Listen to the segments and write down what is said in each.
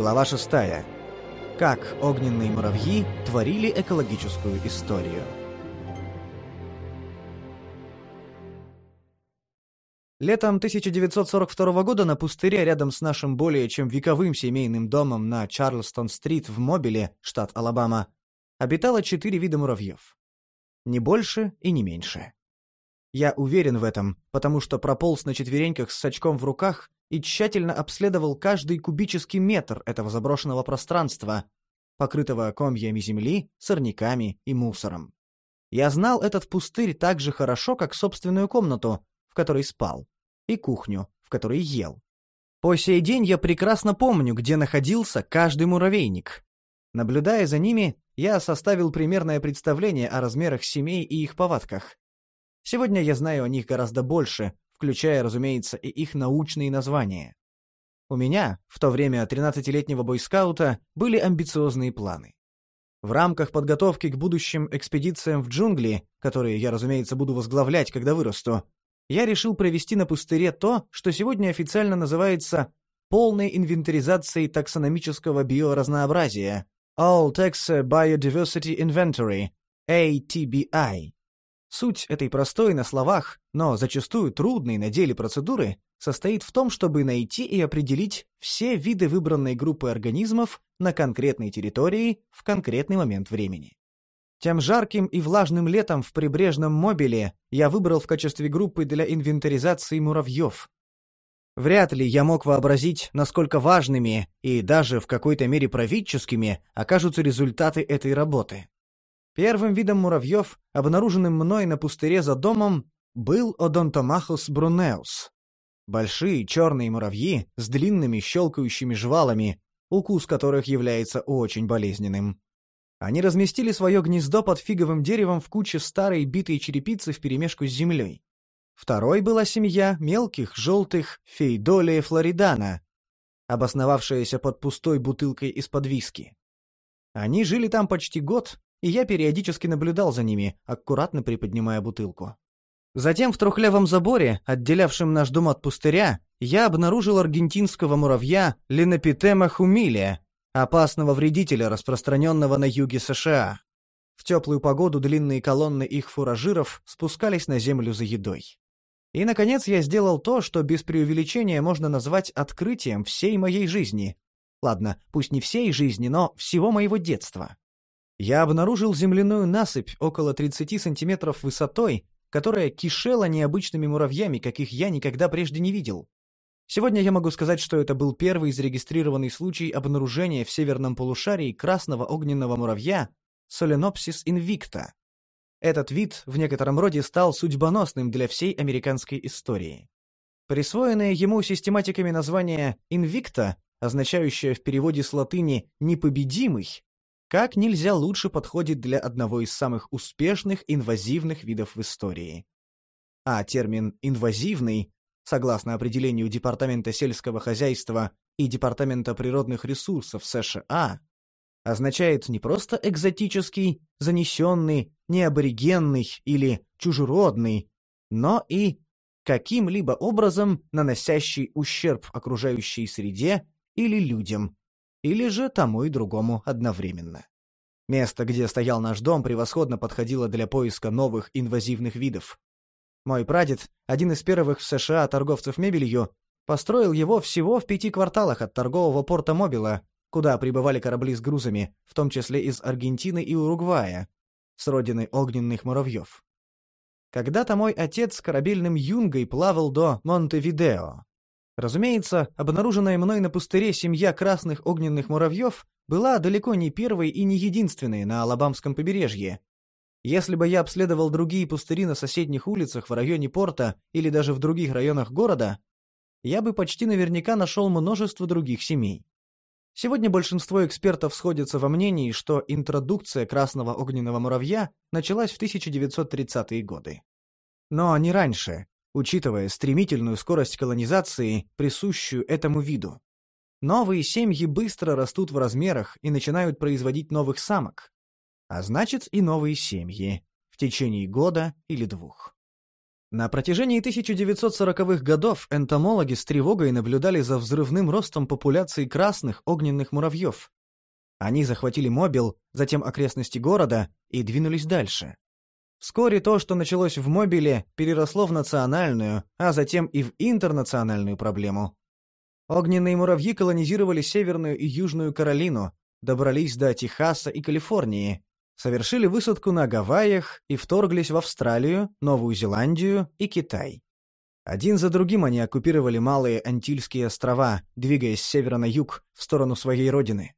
Глава 6. Как огненные муравьи творили экологическую историю. Летом 1942 года на пустыре рядом с нашим более чем вековым семейным домом на Чарльстон-стрит в Мобиле, штат Алабама, обитало четыре вида муравьев. Не больше и не меньше. Я уверен в этом, потому что прополз на четвереньках с очком в руках и тщательно обследовал каждый кубический метр этого заброшенного пространства, покрытого комьями земли, сорняками и мусором. Я знал этот пустырь так же хорошо, как собственную комнату, в которой спал, и кухню, в которой ел. По сей день я прекрасно помню, где находился каждый муравейник. Наблюдая за ними, я составил примерное представление о размерах семей и их повадках. Сегодня я знаю о них гораздо больше, включая, разумеется, и их научные названия. У меня, в то время 13-летнего бойскаута, были амбициозные планы. В рамках подготовки к будущим экспедициям в джунгли, которые я, разумеется, буду возглавлять, когда вырасту, я решил провести на пустыре то, что сегодня официально называется полной инвентаризацией таксономического биоразнообразия All Taxa Biodiversity Inventory, ATBI. Суть этой простой на словах, но зачастую трудной на деле процедуры состоит в том, чтобы найти и определить все виды выбранной группы организмов на конкретной территории в конкретный момент времени. Тем жарким и влажным летом в прибрежном мобиле я выбрал в качестве группы для инвентаризации муравьев. Вряд ли я мог вообразить, насколько важными и даже в какой-то мере правительскими окажутся результаты этой работы. Первым видом муравьев, обнаруженным мной на пустыре за домом, был Одонтомахус брунеус. Большие черные муравьи с длинными щелкающими жвалами, укус которых является очень болезненным. Они разместили свое гнездо под фиговым деревом в куче старой битой черепицы вперемешку с землей. Второй была семья мелких желтых фейдолия флоридана, обосновавшаяся под пустой бутылкой из-под виски. Они жили там почти год, и я периодически наблюдал за ними, аккуратно приподнимая бутылку. Затем в трухлявом заборе, отделявшем наш дом от пустыря, я обнаружил аргентинского муравья Ленопитема хумилия, опасного вредителя, распространенного на юге США. В теплую погоду длинные колонны их фуражиров спускались на землю за едой. И, наконец, я сделал то, что без преувеличения можно назвать открытием всей моей жизни. Ладно, пусть не всей жизни, но всего моего детства. Я обнаружил земляную насыпь около 30 сантиметров высотой, которая кишела необычными муравьями, каких я никогда прежде не видел. Сегодня я могу сказать, что это был первый зарегистрированный случай обнаружения в северном полушарии красного огненного муравья Solenopsis invicta. Этот вид в некотором роде стал судьбоносным для всей американской истории. Присвоенное ему систематиками название «invicta», означающее в переводе с латыни «непобедимый», как нельзя лучше подходит для одного из самых успешных инвазивных видов в истории. А термин «инвазивный», согласно определению Департамента сельского хозяйства и Департамента природных ресурсов США, означает не просто экзотический, занесенный, неаборигенный или чужеродный, но и каким-либо образом наносящий ущерб окружающей среде или людям, или же тому и другому одновременно. Место, где стоял наш дом, превосходно подходило для поиска новых инвазивных видов. Мой прадед, один из первых в США торговцев мебелью, построил его всего в пяти кварталах от торгового порта Мобила, куда прибывали корабли с грузами, в том числе из Аргентины и Уругвая, с родины огненных муравьев. Когда-то мой отец с корабельным юнгой плавал до Монтевидео, Разумеется, обнаруженная мной на пустыре семья красных огненных муравьев была далеко не первой и не единственной на Алабамском побережье. Если бы я обследовал другие пустыри на соседних улицах в районе порта или даже в других районах города, я бы почти наверняка нашел множество других семей. Сегодня большинство экспертов сходятся во мнении, что интродукция красного огненного муравья началась в 1930-е годы. Но не раньше, учитывая стремительную скорость колонизации, присущую этому виду. Новые семьи быстро растут в размерах и начинают производить новых самок. А значит и новые семьи в течение года или двух. На протяжении 1940-х годов энтомологи с тревогой наблюдали за взрывным ростом популяции красных огненных муравьев. Они захватили Мобил, затем окрестности города и двинулись дальше. Вскоре то, что началось в Мобиле, переросло в национальную, а затем и в интернациональную проблему. Огненные муравьи колонизировали Северную и Южную Каролину, добрались до Техаса и Калифорнии, совершили высадку на Гавайях и вторглись в Австралию, Новую Зеландию и Китай. Один за другим они оккупировали малые Антильские острова, двигаясь с севера на юг, в сторону своей родины.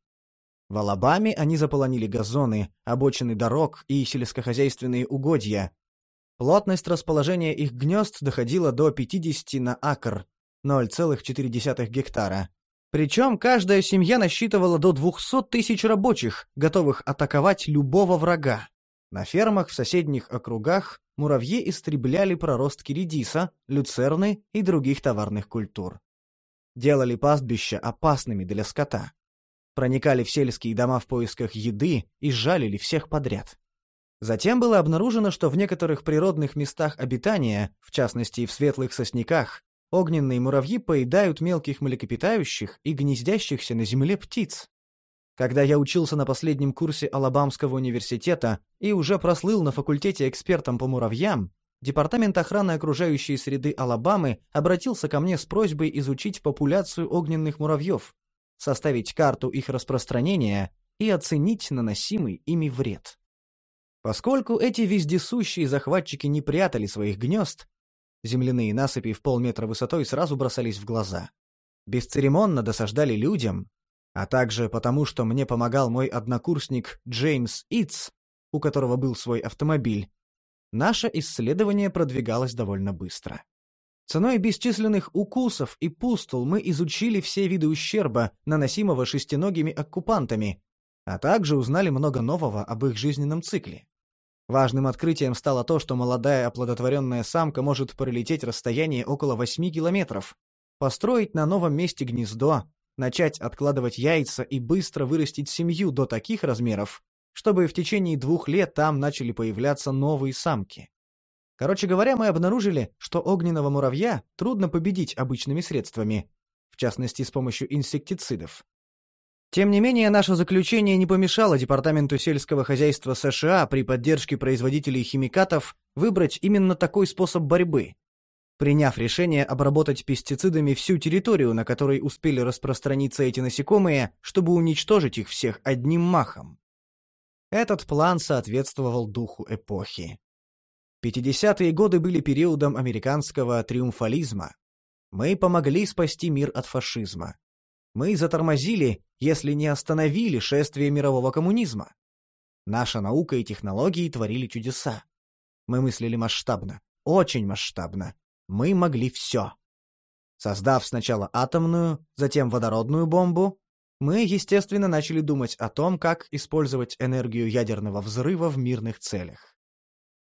В Алабаме они заполонили газоны, обочины дорог и сельскохозяйственные угодья. Плотность расположения их гнезд доходила до 50 на акр, 0,4 гектара. Причем каждая семья насчитывала до 200 тысяч рабочих, готовых атаковать любого врага. На фермах в соседних округах муравьи истребляли проростки редиса, люцерны и других товарных культур. Делали пастбища опасными для скота. Проникали в сельские дома в поисках еды и жалили всех подряд. Затем было обнаружено, что в некоторых природных местах обитания, в частности в светлых сосняках, Огненные муравьи поедают мелких млекопитающих и гнездящихся на земле птиц. Когда я учился на последнем курсе Алабамского университета и уже прослыл на факультете экспертом по муравьям, Департамент охраны окружающей среды Алабамы обратился ко мне с просьбой изучить популяцию огненных муравьев, составить карту их распространения и оценить наносимый ими вред. Поскольку эти вездесущие захватчики не прятали своих гнезд, Земляные насыпи в полметра высотой сразу бросались в глаза. Бесцеремонно досаждали людям, а также потому, что мне помогал мой однокурсник Джеймс Итс, у которого был свой автомобиль, наше исследование продвигалось довольно быстро. Ценой бесчисленных укусов и пустул мы изучили все виды ущерба, наносимого шестиногими оккупантами, а также узнали много нового об их жизненном цикле. Важным открытием стало то, что молодая оплодотворенная самка может пролететь расстояние около 8 километров, построить на новом месте гнездо, начать откладывать яйца и быстро вырастить семью до таких размеров, чтобы в течение двух лет там начали появляться новые самки. Короче говоря, мы обнаружили, что огненного муравья трудно победить обычными средствами, в частности с помощью инсектицидов. Тем не менее, наше заключение не помешало Департаменту сельского хозяйства США при поддержке производителей химикатов выбрать именно такой способ борьбы, приняв решение обработать пестицидами всю территорию, на которой успели распространиться эти насекомые, чтобы уничтожить их всех одним махом. Этот план соответствовал духу эпохи. 50-е годы были периодом американского триумфализма. Мы помогли спасти мир от фашизма. Мы затормозили, если не остановили шествие мирового коммунизма. Наша наука и технологии творили чудеса. Мы мыслили масштабно, очень масштабно. Мы могли все. Создав сначала атомную, затем водородную бомбу, мы, естественно, начали думать о том, как использовать энергию ядерного взрыва в мирных целях.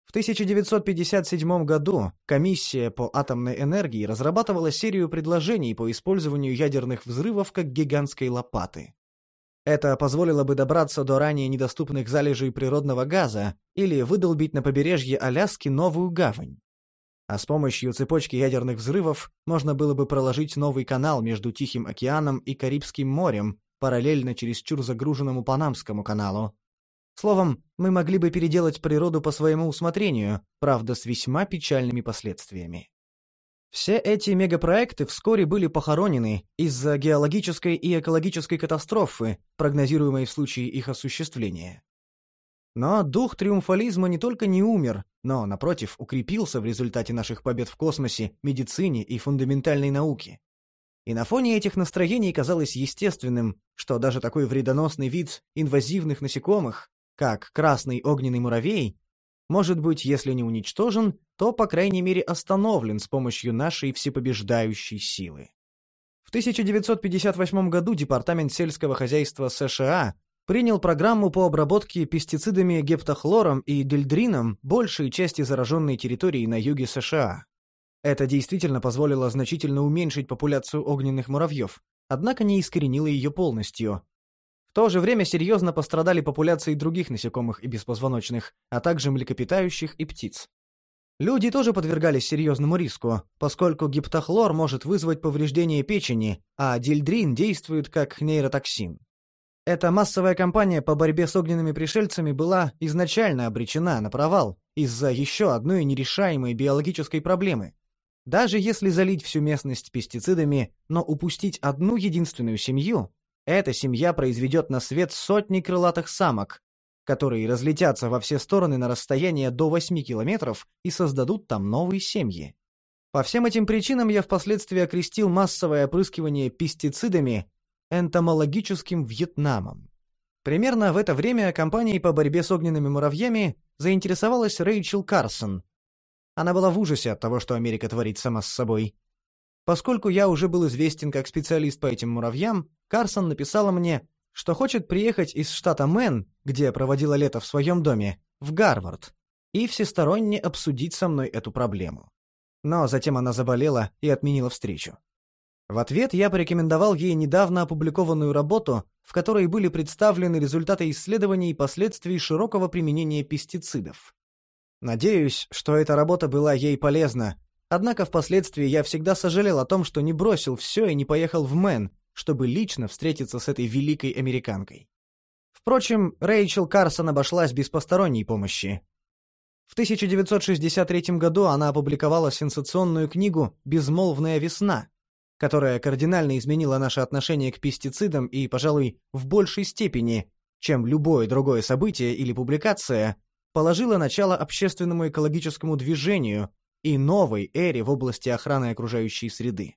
В 1957 году комиссия по атомной энергии разрабатывала серию предложений по использованию ядерных взрывов как гигантской лопаты. Это позволило бы добраться до ранее недоступных залежей природного газа или выдолбить на побережье Аляски новую гавань. А с помощью цепочки ядерных взрывов можно было бы проложить новый канал между Тихим океаном и Карибским морем, параллельно чересчур загруженному Панамскому каналу, Словом, мы могли бы переделать природу по своему усмотрению, правда, с весьма печальными последствиями. Все эти мегапроекты вскоре были похоронены из-за геологической и экологической катастрофы, прогнозируемой в случае их осуществления. Но дух триумфализма не только не умер, но, напротив, укрепился в результате наших побед в космосе, медицине и фундаментальной науке. И на фоне этих настроений казалось естественным, что даже такой вредоносный вид инвазивных насекомых, как красный огненный муравей, может быть, если не уничтожен, то, по крайней мере, остановлен с помощью нашей всепобеждающей силы. В 1958 году Департамент сельского хозяйства США принял программу по обработке пестицидами гептохлором и дельдрином большей части зараженной территории на юге США. Это действительно позволило значительно уменьшить популяцию огненных муравьев, однако не искоренило ее полностью, то же время серьезно пострадали популяции других насекомых и беспозвоночных, а также млекопитающих и птиц. Люди тоже подвергались серьезному риску, поскольку гиптохлор может вызвать повреждение печени, а дильдрин действует как нейротоксин. Эта массовая кампания по борьбе с огненными пришельцами была изначально обречена на провал из-за еще одной нерешаемой биологической проблемы. Даже если залить всю местность пестицидами, но упустить одну единственную семью, эта семья произведет на свет сотни крылатых самок, которые разлетятся во все стороны на расстояние до 8 километров и создадут там новые семьи. По всем этим причинам я впоследствии окрестил массовое опрыскивание пестицидами энтомологическим Вьетнамом. Примерно в это время компанией по борьбе с огненными муравьями заинтересовалась Рэйчел Карсон. Она была в ужасе от того, что Америка творит сама с собой. Поскольку я уже был известен как специалист по этим муравьям, Карсон написала мне, что хочет приехать из штата Мэн, где проводила лето в своем доме, в Гарвард, и всесторонне обсудить со мной эту проблему. Но затем она заболела и отменила встречу. В ответ я порекомендовал ей недавно опубликованную работу, в которой были представлены результаты исследований последствий широкого применения пестицидов. Надеюсь, что эта работа была ей полезна, однако впоследствии я всегда сожалел о том, что не бросил все и не поехал в Мэн, чтобы лично встретиться с этой великой американкой. Впрочем, Рэйчел Карсон обошлась без посторонней помощи. В 1963 году она опубликовала сенсационную книгу «Безмолвная весна», которая кардинально изменила наше отношение к пестицидам и, пожалуй, в большей степени, чем любое другое событие или публикация, положила начало общественному экологическому движению и новой эре в области охраны окружающей среды.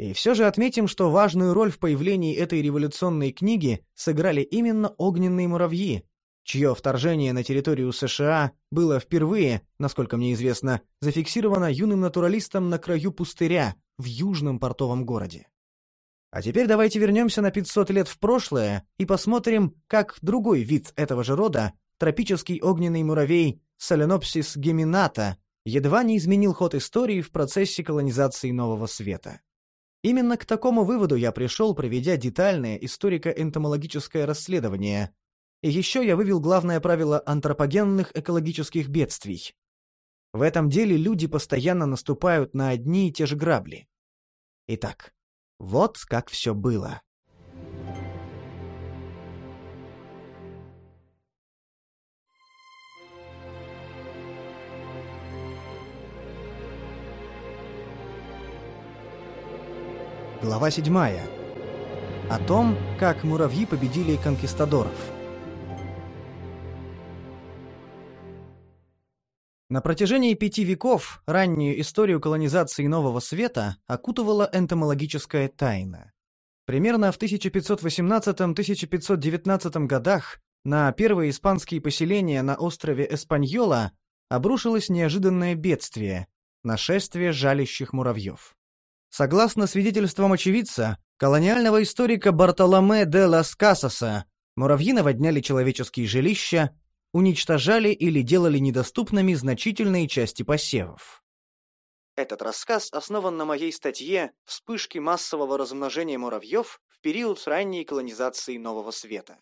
И все же отметим, что важную роль в появлении этой революционной книги сыграли именно огненные муравьи, чье вторжение на территорию США было впервые, насколько мне известно, зафиксировано юным натуралистом на краю пустыря в южном портовом городе. А теперь давайте вернемся на 500 лет в прошлое и посмотрим, как другой вид этого же рода, тропический огненный муравей Соленопсис гемината, едва не изменил ход истории в процессе колонизации Нового Света. Именно к такому выводу я пришел, проведя детальное историко-энтомологическое расследование. И еще я вывел главное правило антропогенных экологических бедствий. В этом деле люди постоянно наступают на одни и те же грабли. Итак, вот как все было. Глава 7. О том, как муравьи победили конкистадоров. На протяжении пяти веков раннюю историю колонизации Нового Света окутывала энтомологическая тайна. Примерно в 1518-1519 годах на первые испанские поселения на острове Эспаньола обрушилось неожиданное бедствие – нашествие жалящих муравьев. Согласно свидетельствам очевидца, колониального историка Бартоломе де лас Касаса, муравьи наводняли человеческие жилища, уничтожали или делали недоступными значительные части посевов. Этот рассказ основан на моей статье «Вспышки массового размножения муравьев в период ранней колонизации Нового Света».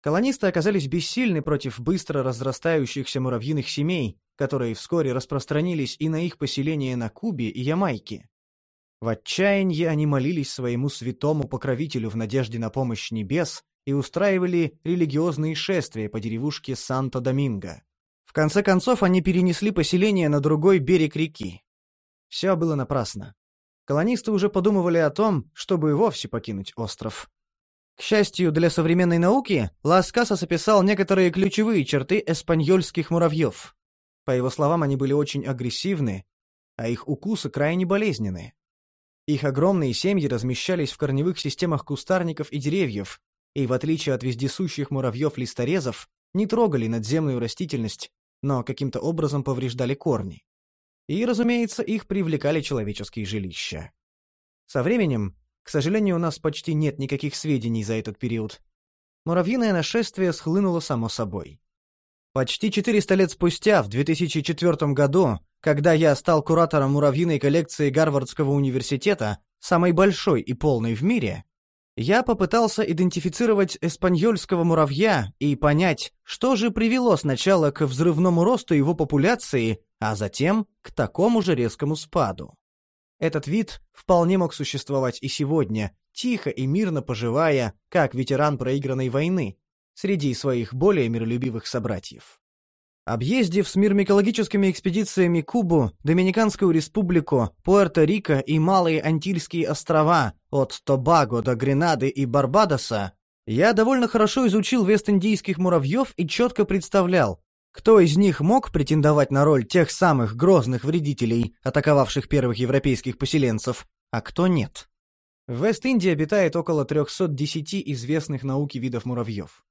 Колонисты оказались бессильны против быстро разрастающихся муравьиных семей, которые вскоре распространились и на их поселения на Кубе и Ямайке. В отчаянии они молились своему святому покровителю в надежде на помощь небес и устраивали религиозные шествия по деревушке Санто-Доминго. В конце концов, они перенесли поселение на другой берег реки. Все было напрасно. Колонисты уже подумывали о том, чтобы и вовсе покинуть остров. К счастью для современной науки, Лас Касас описал некоторые ключевые черты эспаньольских муравьев. По его словам, они были очень агрессивны, а их укусы крайне болезненны. Их огромные семьи размещались в корневых системах кустарников и деревьев, и, в отличие от вездесущих муравьев-листорезов, не трогали надземную растительность, но каким-то образом повреждали корни. И, разумеется, их привлекали человеческие жилища. Со временем, к сожалению, у нас почти нет никаких сведений за этот период. Муравьиное нашествие схлынуло само собой. Почти 400 лет спустя, в 2004 году, когда я стал куратором муравьиной коллекции Гарвардского университета, самой большой и полной в мире, я попытался идентифицировать эспаньольского муравья и понять, что же привело сначала к взрывному росту его популяции, а затем к такому же резкому спаду. Этот вид вполне мог существовать и сегодня, тихо и мирно поживая, как ветеран проигранной войны, среди своих более миролюбивых собратьев. Объездив с мирмикологическими экспедициями Кубу, Доминиканскую республику, Пуэрто-Рико и Малые Антильские острова от Тобаго до Гренады и Барбадоса, я довольно хорошо изучил вест-индийских муравьев и четко представлял, кто из них мог претендовать на роль тех самых грозных вредителей, атаковавших первых европейских поселенцев, а кто нет. В Вест-Индии обитает около 310 известных науке видов муравьев.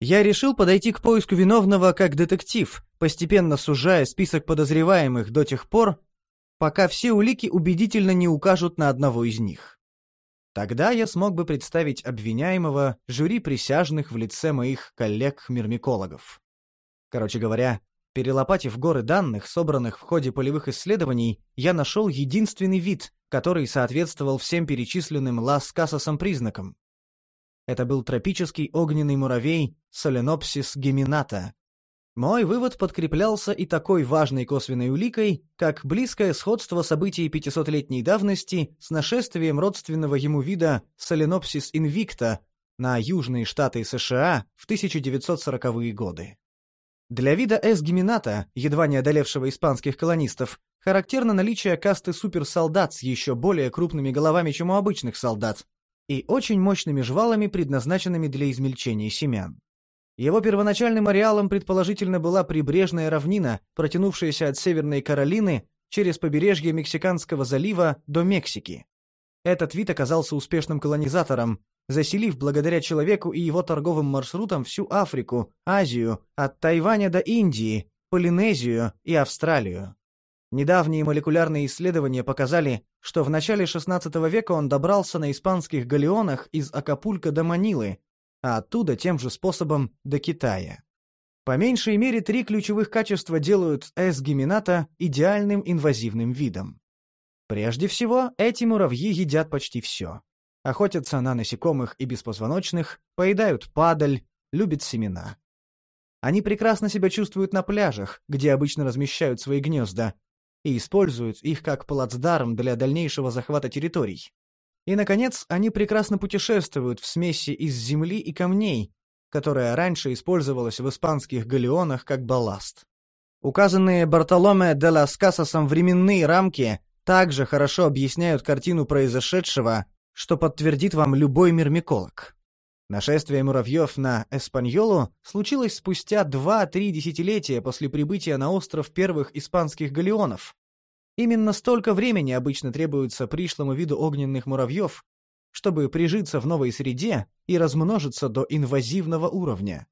Я решил подойти к поиску виновного как детектив, постепенно сужая список подозреваемых до тех пор, пока все улики убедительно не укажут на одного из них. Тогда я смог бы представить обвиняемого жюри присяжных в лице моих коллег-мирмикологов. Короче говоря, перелопатив горы данных, собранных в ходе полевых исследований, я нашел единственный вид, который соответствовал всем перечисленным Лас-Касасом признакам. Это был тропический огненный муравей Соленопсис гемината. Мой вывод подкреплялся и такой важной косвенной уликой, как близкое сходство событий 500-летней давности с нашествием родственного ему вида Соленопсис инвикта на южные штаты США в 1940-е годы. Для вида S. гемината, едва не одолевшего испанских колонистов, характерно наличие касты суперсолдат с еще более крупными головами, чем у обычных солдат, и очень мощными жвалами, предназначенными для измельчения семян. Его первоначальным ареалом предположительно была прибрежная равнина, протянувшаяся от Северной Каролины через побережье Мексиканского залива до Мексики. Этот вид оказался успешным колонизатором, заселив благодаря человеку и его торговым маршрутам всю Африку, Азию, от Тайваня до Индии, Полинезию и Австралию. Недавние молекулярные исследования показали, что в начале XVI века он добрался на испанских галеонах из Акапулько до Манилы, а оттуда тем же способом до Китая. По меньшей мере три ключевых качества делают S. гемината идеальным инвазивным видом. Прежде всего, эти муравьи едят почти все. Охотятся на насекомых и беспозвоночных, поедают падаль, любят семена. Они прекрасно себя чувствуют на пляжах, где обычно размещают свои гнезда, и используют их как плацдарм для дальнейшего захвата территорий. И, наконец, они прекрасно путешествуют в смеси из земли и камней, которая раньше использовалась в испанских галеонах как балласт. Указанные Бартоломе де лас Касасом временные рамки также хорошо объясняют картину произошедшего, что подтвердит вам любой мирмиколог. Нашествие муравьев на Эспаньолу случилось спустя 2-3 десятилетия после прибытия на остров первых испанских галеонов. Именно столько времени обычно требуется пришлому виду огненных муравьев, чтобы прижиться в новой среде и размножиться до инвазивного уровня.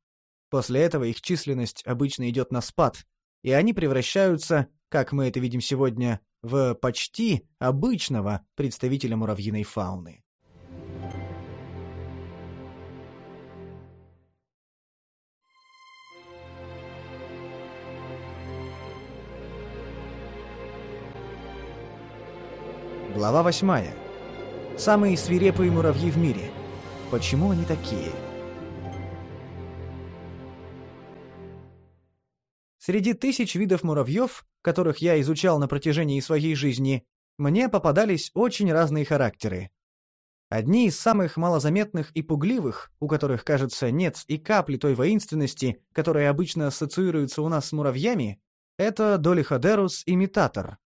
После этого их численность обычно идет на спад, и они превращаются, как мы это видим сегодня, в почти обычного представителя муравьиной фауны. Глава восьмая. Самые свирепые муравьи в мире. Почему они такие? Среди тысяч видов муравьев, которых я изучал на протяжении своей жизни, мне попадались очень разные характеры. Одни из самых малозаметных и пугливых, у которых, кажется, нет и капли той воинственности, которая обычно ассоциируется у нас с муравьями, это Долиходерус имитатор,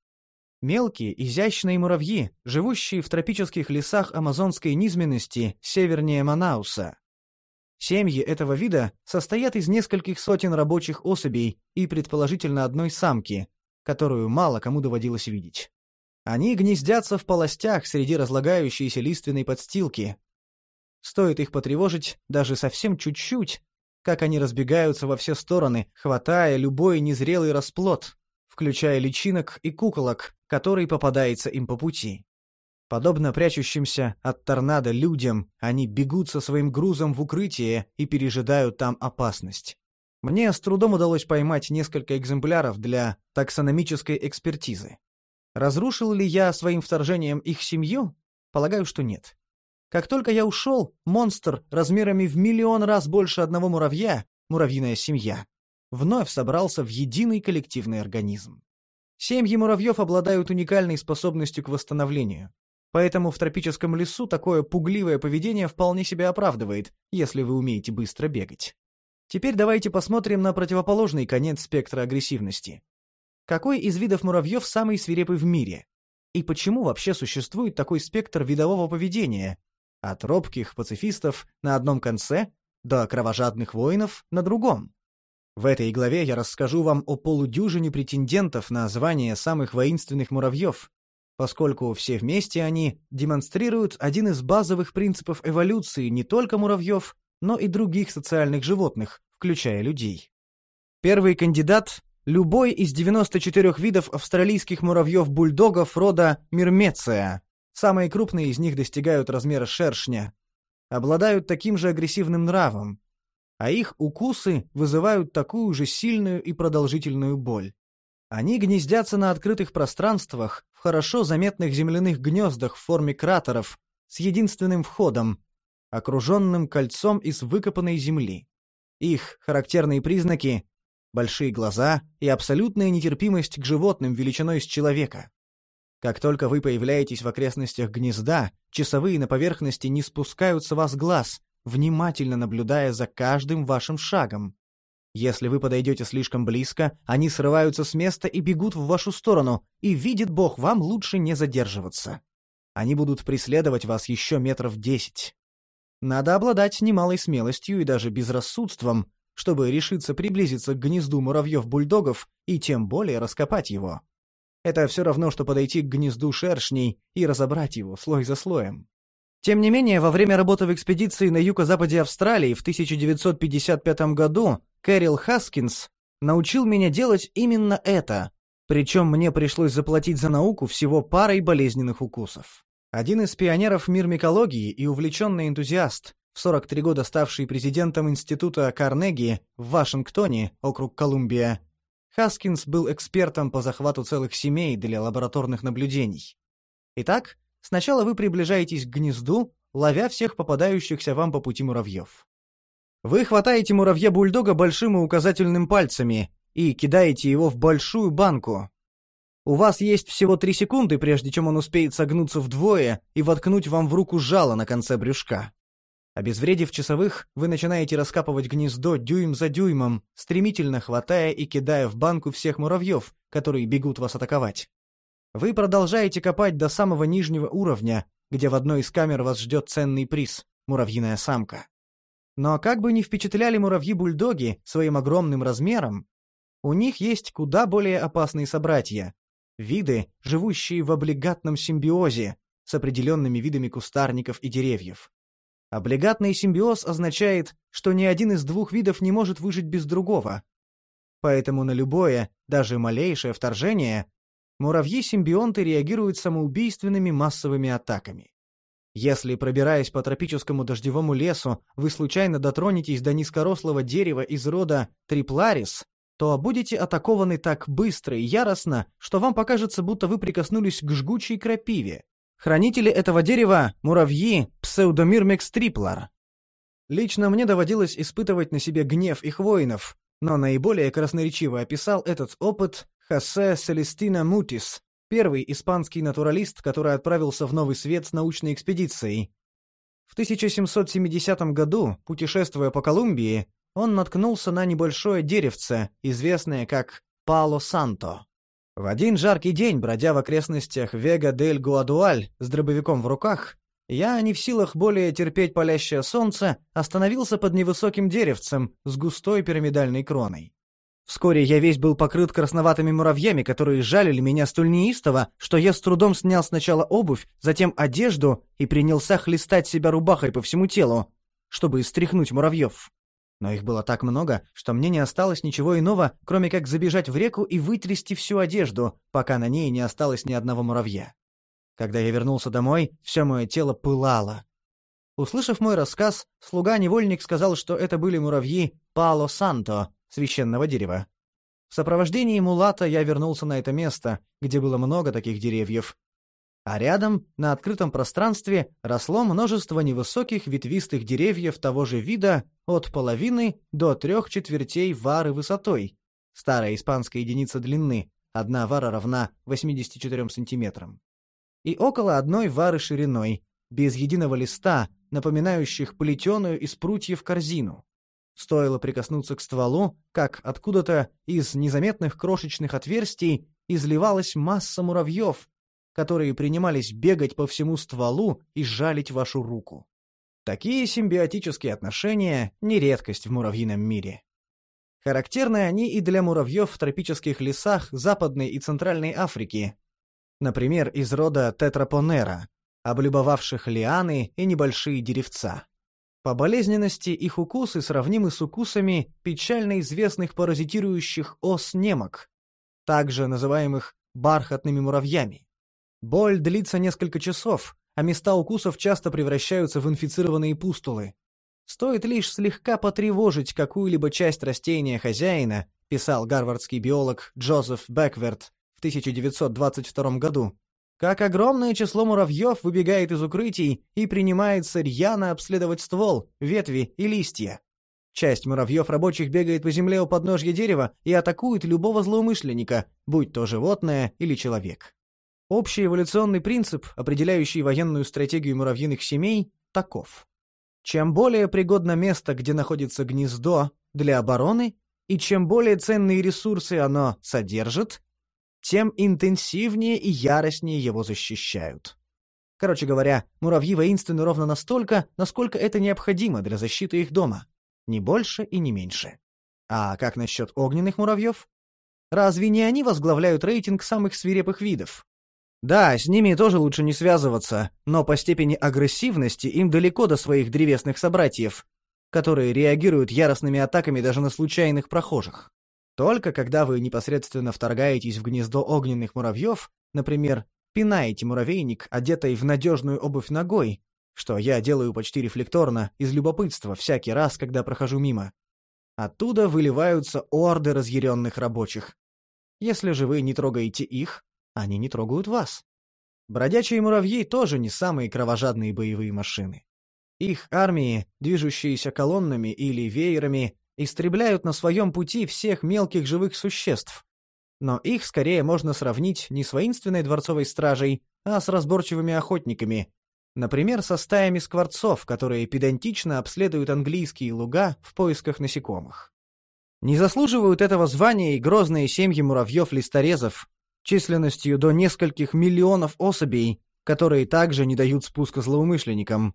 Мелкие, изящные муравьи, живущие в тропических лесах амазонской низменности севернее Манауса. Семьи этого вида состоят из нескольких сотен рабочих особей и предположительно одной самки, которую мало кому доводилось видеть. Они гнездятся в полостях среди разлагающейся лиственной подстилки. Стоит их потревожить даже совсем чуть-чуть, как они разбегаются во все стороны, хватая любой незрелый расплод, включая личинок и куколок, который попадается им по пути. Подобно прячущимся от торнадо людям, они бегут со своим грузом в укрытие и пережидают там опасность. Мне с трудом удалось поймать несколько экземпляров для таксономической экспертизы. Разрушил ли я своим вторжением их семью? Полагаю, что нет. Как только я ушел, монстр размерами в миллион раз больше одного муравья, муравьиная семья, вновь собрался в единый коллективный организм. Семьи муравьев обладают уникальной способностью к восстановлению. Поэтому в тропическом лесу такое пугливое поведение вполне себя оправдывает, если вы умеете быстро бегать. Теперь давайте посмотрим на противоположный конец спектра агрессивности. Какой из видов муравьев самый свирепый в мире? И почему вообще существует такой спектр видового поведения? От робких пацифистов на одном конце до кровожадных воинов на другом. В этой главе я расскажу вам о полудюжине претендентов на звание самых воинственных муравьев, поскольку все вместе они демонстрируют один из базовых принципов эволюции не только муравьев, но и других социальных животных, включая людей. Первый кандидат – любой из 94 видов австралийских муравьев-бульдогов рода Мирмеция. Самые крупные из них достигают размера шершня. Обладают таким же агрессивным нравом, а их укусы вызывают такую же сильную и продолжительную боль. Они гнездятся на открытых пространствах, в хорошо заметных земляных гнездах в форме кратеров, с единственным входом, окруженным кольцом из выкопанной земли. Их характерные признаки – большие глаза и абсолютная нетерпимость к животным величиной с человека. Как только вы появляетесь в окрестностях гнезда, часовые на поверхности не спускают с вас глаз, внимательно наблюдая за каждым вашим шагом. Если вы подойдете слишком близко, они срываются с места и бегут в вашу сторону, и видит Бог, вам лучше не задерживаться. Они будут преследовать вас еще метров десять. Надо обладать немалой смелостью и даже безрассудством, чтобы решиться приблизиться к гнезду муравьев-бульдогов и тем более раскопать его. Это все равно, что подойти к гнезду шершней и разобрать его слой за слоем. Тем не менее, во время работы в экспедиции на юго-западе Австралии в 1955 году Кэрил Хаскинс научил меня делать именно это, причем мне пришлось заплатить за науку всего парой болезненных укусов. Один из пионеров мир микологии и увлеченный энтузиаст, в 43 года ставший президентом Института Карнеги в Вашингтоне, округ Колумбия, Хаскинс был экспертом по захвату целых семей для лабораторных наблюдений. Итак, сначала вы приближаетесь к гнезду, ловя всех попадающихся вам по пути муравьев. Вы хватаете муравья-бульдога большим и указательным пальцами и кидаете его в большую банку, у вас есть всего три секунды, прежде чем он успеет согнуться вдвое и воткнуть вам в руку жало на конце брюшка. Обезвредив часовых, вы начинаете раскапывать гнездо дюйм за дюймом, стремительно хватая и кидая в банку всех муравьев, которые бегут вас атаковать. Вы продолжаете копать до самого нижнего уровня, где в одной из камер вас ждет ценный приз — муравьиная самка. Но как бы ни впечатляли муравьи-бульдоги своим огромным размером, у них есть куда более опасные собратья, виды, живущие в облигатном симбиозе с определенными видами кустарников и деревьев. Облигатный симбиоз означает, что ни один из двух видов не может выжить без другого. Поэтому на любое, даже малейшее вторжение, муравьи-симбионты реагируют самоубийственными массовыми атаками. Если, пробираясь по тропическому дождевому лесу, вы случайно дотронетесь до низкорослого дерева из рода Трипларис, то будете атакованы так быстро и яростно, что вам покажется, будто вы прикоснулись к жгучей крапиве. Хранители этого дерева — муравьи Псевдомирмекс триплар. Лично мне доводилось испытывать на себе гнев их воинов, но наиболее красноречиво описал этот опыт Хосе Селестина Мутис, первый испанский натуралист, который отправился в Новый Свет с научной экспедицией. В 1770 году, путешествуя по Колумбии, он наткнулся на небольшое деревце, известное как Пало-Санто. В один жаркий день, бродя в окрестностях Вега-дель-Гуадуаль с дробовиком в руках, я, не в силах более терпеть палящее солнце, остановился под невысоким деревцем с густой пирамидальной кроной. Вскоре я весь был покрыт красноватыми муравьями, которые жалили меня столь неистово, что я с трудом снял сначала обувь, затем одежду и принялся хлестать себя рубахой по всему телу, чтобы стряхнуть муравьев. Но их было так много, что мне не осталось ничего иного, кроме как забежать в реку и вытрясти всю одежду, пока на ней не осталось ни одного муравья. Когда я вернулся домой, все мое тело пылало. Услышав мой рассказ, слуга-невольник сказал, что это были муравьи Пало-Санто, священного дерева. В сопровождении Мулата я вернулся на это место, где было много таких деревьев, а рядом, на открытом пространстве, росло множество невысоких ветвистых деревьев того же вида от половины до трех четвертей вары высотой, старая испанская единица длины, одна вара равна 84 сантиметрам. И около одной вары шириной, без единого листа, напоминающих плетеную из прутьев корзину. Стоило прикоснуться к стволу, как откуда-то из незаметных крошечных отверстий изливалась масса муравьев, которые принимались бегать по всему стволу и жалить вашу руку. Такие симбиотические отношения — не редкость в муравьином мире. Характерны они и для муравьев в тропических лесах Западной и Центральной Африки, например, из рода тетрапонера, облюбовавших лианы и небольшие деревца. По болезненности их укусы сравнимы с укусами печально известных паразитирующих ос-немок, также называемых бархатными муравьями. Боль длится несколько часов, а места укусов часто превращаются в инфицированные пустулы. Стоит лишь слегка потревожить какую-либо часть растения хозяина, писал гарвардский биолог Джозеф Бекверт в 1922 году, как огромное число муравьев выбегает из укрытий и принимается рьяно обследовать ствол, ветви и листья. Часть муравьев рабочих бегает по земле у подножья дерева и атакует любого злоумышленника, будь то животное или человек. Общий эволюционный принцип, определяющий военную стратегию муравьиных семей, таков. Чем более пригодно место, где находится гнездо, для обороны, и чем более ценные ресурсы оно содержит, тем интенсивнее и яростнее его защищают. Короче говоря, муравьи воинственны ровно настолько, насколько это необходимо для защиты их дома. Ни больше и не меньше. А как насчет огненных муравьев? Разве не они возглавляют рейтинг самых свирепых видов? Да, с ними тоже лучше не связываться, но по степени агрессивности им далеко до своих древесных собратьев, которые реагируют яростными атаками даже на случайных прохожих. Только когда вы непосредственно вторгаетесь в гнездо огненных муравьев, например, пинаете муравейник, одетой в надежную обувь ногой, что я делаю почти рефлекторно, из любопытства, всякий раз, когда прохожу мимо. Оттуда выливаются орды разъяренных рабочих. Если же вы не трогаете их, они не трогают вас. Бродячие муравьи тоже не самые кровожадные боевые машины. Их армии, движущиеся колоннами или веерами, истребляют на своем пути всех мелких живых существ. Но их скорее можно сравнить не с воинственной дворцовой стражей, а с разборчивыми охотниками, например, со стаями скворцов, которые педантично обследуют английские луга в поисках насекомых. Не заслуживают этого звания и грозные семьи муравьев-листорезов, численностью до нескольких миллионов особей, которые также не дают спуска злоумышленникам.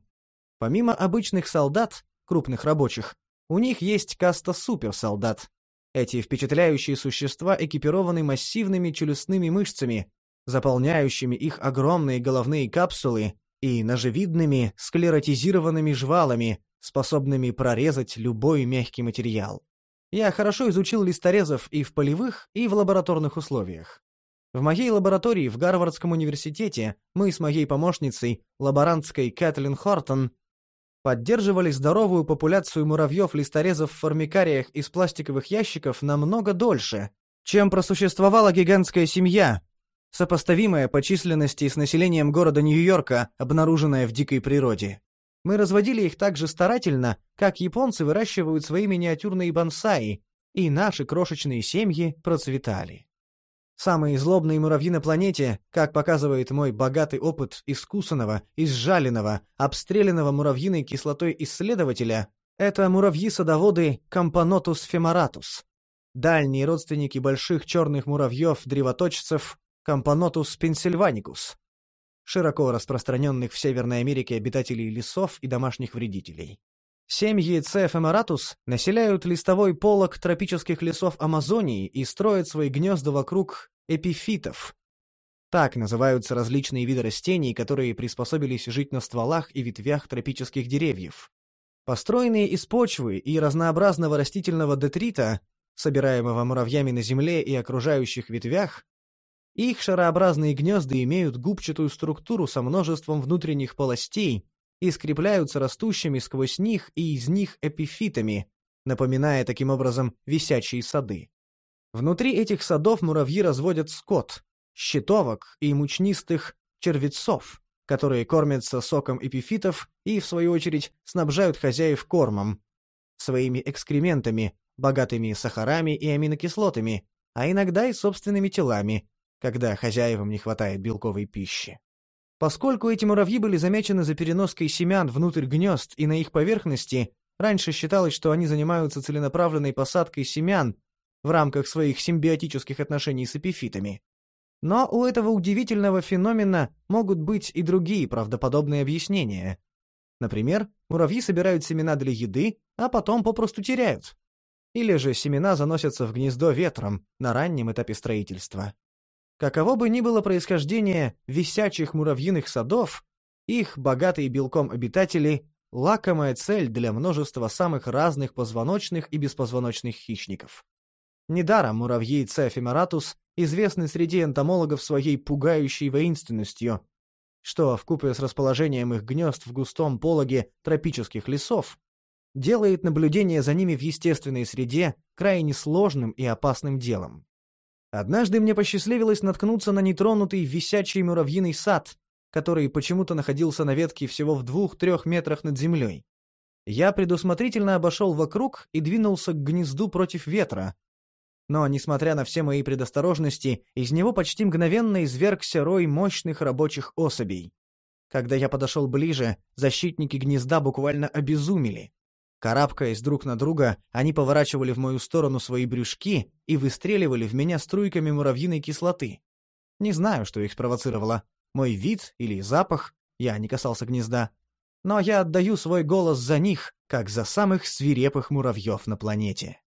Помимо обычных солдат, крупных рабочих, у них есть каста суперсолдат. Эти впечатляющие существа экипированы массивными челюстными мышцами, заполняющими их огромные головные капсулы и ножевидными склеротизированными жвалами, способными прорезать любой мягкий материал. Я хорошо изучил листорезов и в полевых, и в лабораторных условиях. В моей лаборатории в Гарвардском университете мы с моей помощницей, лаборантской Кэтлин Хортон, поддерживали здоровую популяцию муравьев-листорезов в формикариях из пластиковых ящиков намного дольше, чем просуществовала гигантская семья, сопоставимая по численности с населением города Нью-Йорка, обнаруженная в дикой природе. Мы разводили их так же старательно, как японцы выращивают свои миниатюрные бонсаи, и наши крошечные семьи процветали. Самые злобные муравьи на планете, как показывает мой богатый опыт искусанного, изжаленного, обстрелянного муравьиной кислотой исследователя, это муравьи-садоводы Camponotus femoratus, дальние родственники больших черных муравьев-древоточцев Camponotus pennsylvanicus, широко распространенных в Северной Америке обитателей лесов и домашних вредителей. Семьи фемораtus населяют листовой полог тропических лесов Амазонии и строят свои гнезда вокруг эпифитов. Так называются различные виды растений, которые приспособились жить на стволах и ветвях тропических деревьев. Построенные из почвы и разнообразного растительного детрита, собираемого муравьями на земле и окружающих ветвях, их шарообразные гнезда имеют губчатую структуру со множеством внутренних полостей, и скрепляются растущими сквозь них и из них эпифитами, напоминая таким образом висячие сады. Внутри этих садов муравьи разводят скот, щитовок и мучнистых червецов, которые кормятся соком эпифитов и, в свою очередь, снабжают хозяев кормом, своими экскрементами, богатыми сахарами и аминокислотами, а иногда и собственными телами, когда хозяевам не хватает белковой пищи. Поскольку эти муравьи были замечены за переноской семян внутрь гнезд и на их поверхности, раньше считалось, что они занимаются целенаправленной посадкой семян в рамках своих симбиотических отношений с эпифитами. Но у этого удивительного феномена могут быть и другие правдоподобные объяснения. Например, муравьи собирают семена для еды, а потом попросту теряют. Или же семена заносятся в гнездо ветром на раннем этапе строительства. Каково бы ни было происхождение висячих муравьиных садов, их богатые белком обитатели – лакомая цель для множества самых разных позвоночных и беспозвоночных хищников. Недаром муравьи Цефимератус известны среди энтомологов своей пугающей воинственностью, что, вкупе с расположением их гнезд в густом пологе тропических лесов, делает наблюдение за ними в естественной среде крайне сложным и опасным делом. Однажды мне посчастливилось наткнуться на нетронутый висячий муравьиный сад, который почему-то находился на ветке всего в двух-трех метрах над землей. Я предусмотрительно обошел вокруг и двинулся к гнезду против ветра. Но, несмотря на все мои предосторожности, из него почти мгновенно извергся рой мощных рабочих особей. Когда я подошел ближе, защитники гнезда буквально обезумели. Карабкаясь друг на друга, они поворачивали в мою сторону свои брюшки и выстреливали в меня струйками муравьиной кислоты. Не знаю, что их спровоцировало. Мой вид или запах, я не касался гнезда. Но я отдаю свой голос за них, как за самых свирепых муравьев на планете.